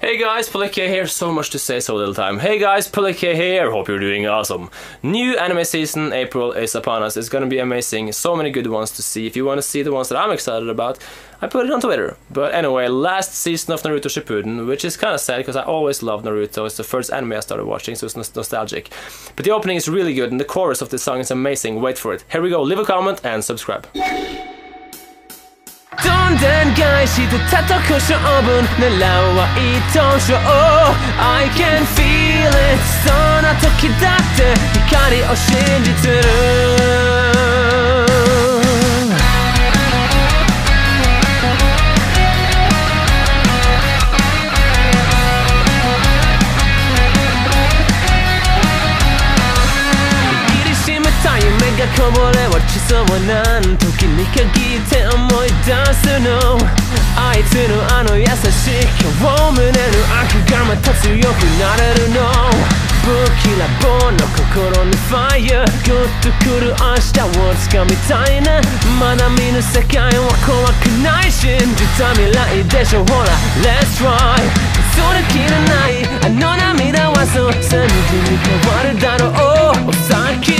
Hey guys, Polike here. So much to say, so little time. Hey guys, Polike here. Hope you're doing awesome. New anime season, April is upon us. It's gonna be amazing. So many good ones to see. If you want to see the ones that I'm excited about, I put it on Twitter. But anyway, last season of Naruto Shippuden, which is kind of sad because I always loved Naruto. It's the first anime I started watching, so it's nostalgic. But the opening is really good, and the chorus of the song is amazing. Wait for it. Here we go. Leave a comment and subscribe. どんでん返して叩く勝負狙うは一等賞 I can feel it そんな時だって光を信じてる こぼれ落ちそうな時に限って思い出すの。あいつのあの優しい今日胸の悪がまた強くなれるの。不きらぼうの心にファイヤー。グッとくる明日を掴みたいねまだ見ぬ世界は怖くない信じた未来でしょ。ほら Let's try それきれない。あの涙はそう。さに変わるだろう。抑え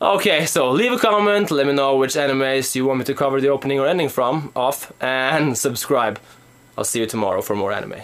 Okay, so leave a comment, let me know which animes you want me to cover the opening or ending from, off, and subscribe. I'll see you tomorrow for more anime.